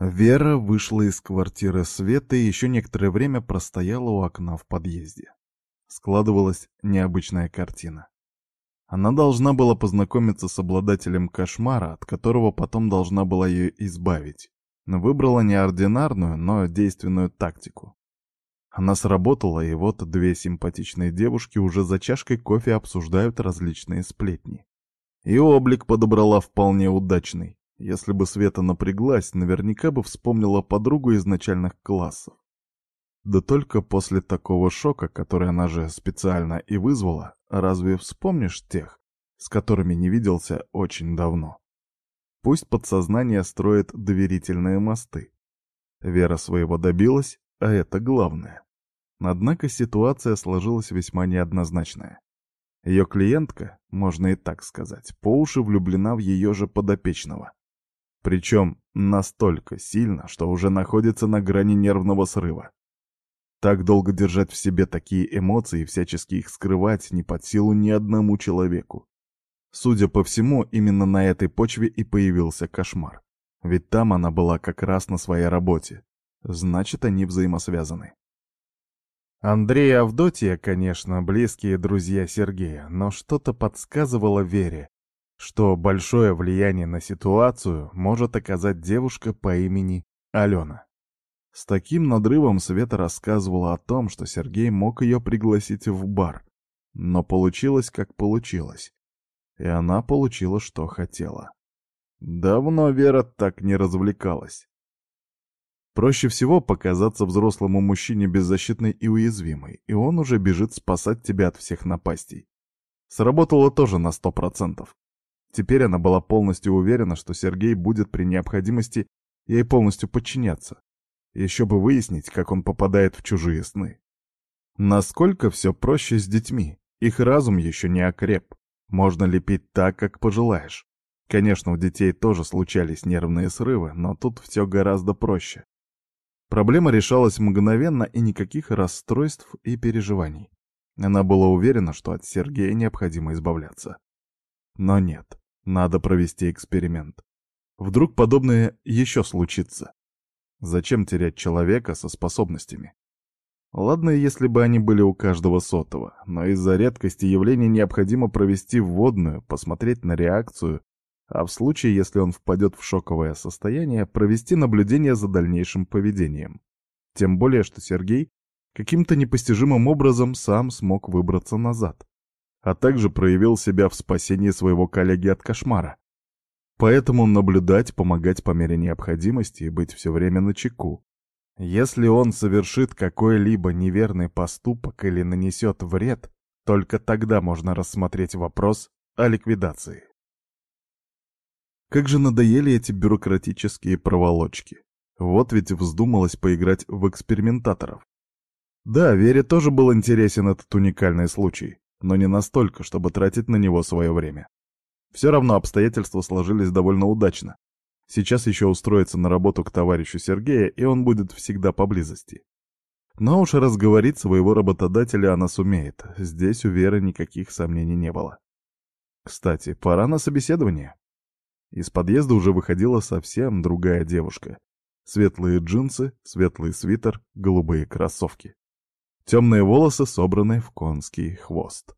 Вера вышла из квартиры Светы и еще некоторое время простояла у окна в подъезде. Складывалась необычная картина. Она должна была познакомиться с обладателем кошмара, от которого потом должна была ее избавить. Но выбрала неординарную, но действенную тактику. Она сработала, и вот две симпатичные девушки уже за чашкой кофе обсуждают различные сплетни. И облик подобрала вполне удачный. Если бы Света напряглась, наверняка бы вспомнила подругу из начальных классов. Да только после такого шока, который она же специально и вызвала, разве вспомнишь тех, с которыми не виделся очень давно? Пусть подсознание строит доверительные мосты. Вера своего добилась, а это главное. Однако ситуация сложилась весьма неоднозначная. Ее клиентка, можно и так сказать, по уши влюблена в ее же подопечного. Причем настолько сильно, что уже находится на грани нервного срыва. Так долго держать в себе такие эмоции и всячески их скрывать не под силу ни одному человеку. Судя по всему, именно на этой почве и появился кошмар. Ведь там она была как раз на своей работе. Значит, они взаимосвязаны. Андрей и Авдотья, конечно, близкие друзья Сергея, но что-то подсказывало Вере, что большое влияние на ситуацию может оказать девушка по имени Алена. С таким надрывом Света рассказывала о том, что Сергей мог ее пригласить в бар, но получилось как получилось. И она получила, что хотела. Давно Вера так не развлекалась. Проще всего показаться взрослому мужчине беззащитной и уязвимой, и он уже бежит спасать тебя от всех напастей. Сработало тоже на сто процентов. Теперь она была полностью уверена, что Сергей будет при необходимости ей полностью подчиняться. Еще бы выяснить, как он попадает в чужие сны. Насколько все проще с детьми. Их разум еще не окреп. Можно лепить так, как пожелаешь. Конечно, у детей тоже случались нервные срывы, но тут все гораздо проще. Проблема решалась мгновенно и никаких расстройств и переживаний. Она была уверена, что от Сергея необходимо избавляться. Но нет. Надо провести эксперимент. Вдруг подобное еще случится. Зачем терять человека со способностями? Ладно, если бы они были у каждого сотого, но из-за редкости явления необходимо провести вводную, посмотреть на реакцию, а в случае, если он впадет в шоковое состояние, провести наблюдение за дальнейшим поведением. Тем более, что Сергей каким-то непостижимым образом сам смог выбраться назад а также проявил себя в спасении своего коллеги от кошмара. Поэтому наблюдать, помогать по мере необходимости и быть все время на чеку. Если он совершит какой-либо неверный поступок или нанесет вред, только тогда можно рассмотреть вопрос о ликвидации. Как же надоели эти бюрократические проволочки. Вот ведь вздумалось поиграть в экспериментаторов. Да, Вере тоже был интересен этот уникальный случай но не настолько, чтобы тратить на него свое время. Все равно обстоятельства сложились довольно удачно. Сейчас еще устроится на работу к товарищу Сергея, и он будет всегда поблизости. Но уж разговорить своего работодателя она сумеет. Здесь у Веры никаких сомнений не было. Кстати, пора на собеседование. Из подъезда уже выходила совсем другая девушка. Светлые джинсы, светлый свитер, голубые кроссовки. Темные волосы собраны в конский хвост.